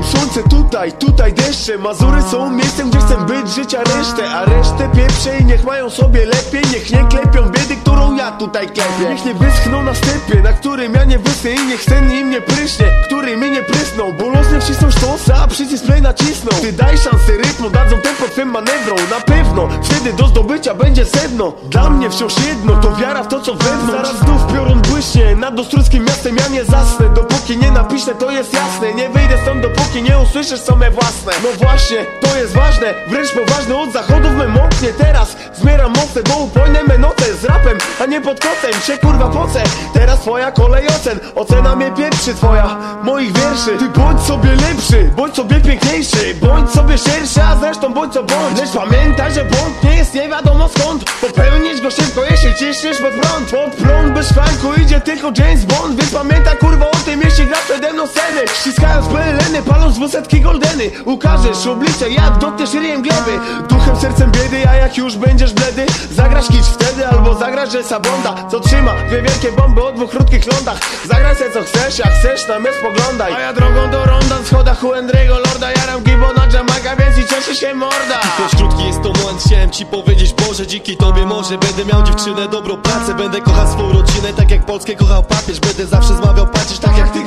Mam słońce tutaj, tutaj deszcze. Mazury są miejscem, gdzie chcę być życia resztę A resztę pieprze i niech mają sobie lepiej Niech nie klepią biedy, którą ja tutaj klepię. Niech nie wyschną na stepie, na którym ja nie wyschnę I niech ten im nie pryśnie, który mi nie prysnął. Bo losy wcisną sztosa, a przycisk play nacisną Ty daj szansę rytmu, dadzą tempo twym manewrom. Na pewno, wtedy do zdobycia będzie sedno. Dla mnie wciąż jedno, to wiara w to co wewnątrz. Zaraz znów piorun błyśnie, nad ostruckim miastem. Ja nie zasnę Dopóki nie napiszę to jest jasne. Nie wyjdę stąd dopóki nie usłyszysz co me własne. No właśnie, to jest ważne, wręcz poważne od zachodów me mocnie. Teraz zbieram moce, bo upojne me noce Z rapem, a nie pod kotem, się kurwa poce. Teraz twoja kolej ocen, ocena mnie pieprzy twoja Moich wierszy, ty bądź sobie lepszy, bądź sobie piękniejszy Bądź sobie szerszy, a zresztą bądź co bądź. Lecz pamiętaj, że błąd nie jest nie wiadomo skąd. Popełnić go szybko, jeśli ciśniesz pod prąd. Pod prąd bez szwanku idzie tylko James Bond Więc pamiętaj kurwa o tym, jeśli grasz przede mną sceny Ściskając peleny, paląc dwusetki goldeny. Ukażesz oblicze, jak dotkniesz ryjem gleby. Duchem, sercem biedy, a jak już będziesz bledy Zagrasz kicz wtedy, albo zagrasz, że sabonda Co trzyma dwie wielkie bomby o dwóch krótkich lądach. Zagraj se co chcesz, jak chcesz, na mnie spoglądaj A ja drogą do ronda, w schodach u Endry'ego Lorda Jaram gibona Jamaica, więc i cieszy się morda. Dość krótki jest to moment, chciałem ci powiedzieć Boże, dzięki tobie może Będę miał dziewczynę, dobrą pracę Będę kochał swą rodzinę, tak jak Polskę kochał papież Będę zawsze zmawiał pacierz, tak jak ty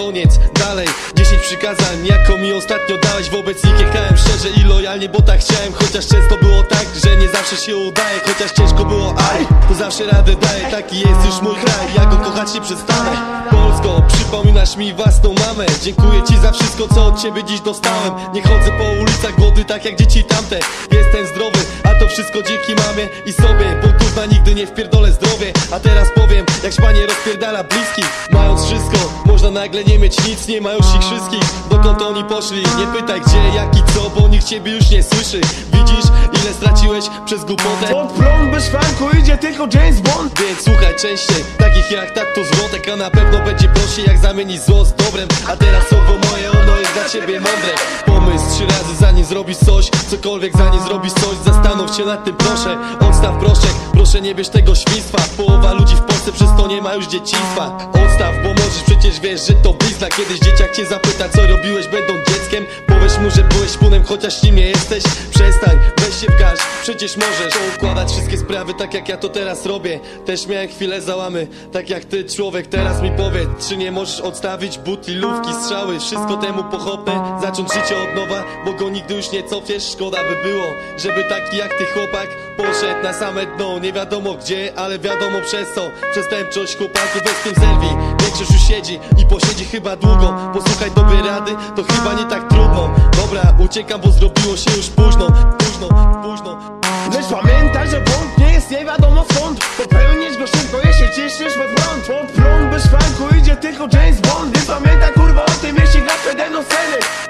koniec, dalej 10 przykazań, jako mi ostatnio dałeś. Wobec nich jechałem szczerze i lojalnie, bo tak chciałem. Chociaż często było tak, że nie zawsze się udaje. Chociaż ciężko było, aj, to zawsze radę daję. Taki jest już mój kraj, ja go kochać nie przestanę. Polsko, przypominasz mi własną mamę. Dziękuję ci za wszystko, co od ciebie dziś dostałem. Nie chodzę po ulicach głody, tak jak dzieci tamte. Jestem zdrowy, a to wszystko dzięki mamie i sobie. Bo kurwa nigdy nie wpierdolę zdrowie. A teraz powiem, jak szpanie rozpierdala bliskich Mając wszystko, można nagle nie mieć nic Nie ma już ich wszystkich, dokąd oni poszli? Nie pytaj gdzie, jak i co, bo nikt ciebie już nie słyszy. Widzisz, ile straciłeś przez głupotę? Pod prąd bez szwanku idzie tylko James Bond. Więc słuchaj częściej, takich jak tak to zwrotek A na pewno będzie prościej jak zamienić zło z dobrem. A teraz słowo moje, ono jest dla ciebie mądre Pomysł trzy razy zanim zrobisz coś Cokolwiek zanim zrobisz coś. Zastanów się nad tym proszę Odstaw proszek, proszę nie bierz tego świństwa. Połowa ludzi w Polsce przez to nie ma już dzieciństwa. Odstaw, bo możesz przecież wiesz, że to blizna. Kiedyś dzieciak cię zapyta co robiłeś będąc dzieckiem. Powiesz mu, że byłeś punem, chociaż nim nie jesteś. Przestań, weź się w garść, przecież możesz Układać wszystkie sprawy tak jak ja to teraz robię. Też miałem chwilę załamy, tak jak ty człowiek. Teraz mi powiedz, czy nie możesz odstawić butli, lówki, strzały? Wszystko temu pochopę, zacząć życie od nowa Bo go nigdy już nie cofiesz, szkoda by było Żeby taki jak ty chłopak poszedł na same dno. Nie wiadomo gdzie, ale wiadomo przez co. Przestępczość chłopaków bez tym zerwij Większość już siedzi i posiedzi chyba długo. Posłuchaj dobrej rady, to chyba nie tak trudno. Dobra, uciekam, bo zrobiło się już Późno, późno ciśniesz pod prąd Pod prąd bez szwanku idzie tylko James Bond. Nie pamięta kurwa o tym, jeśli gra przede mną sceny.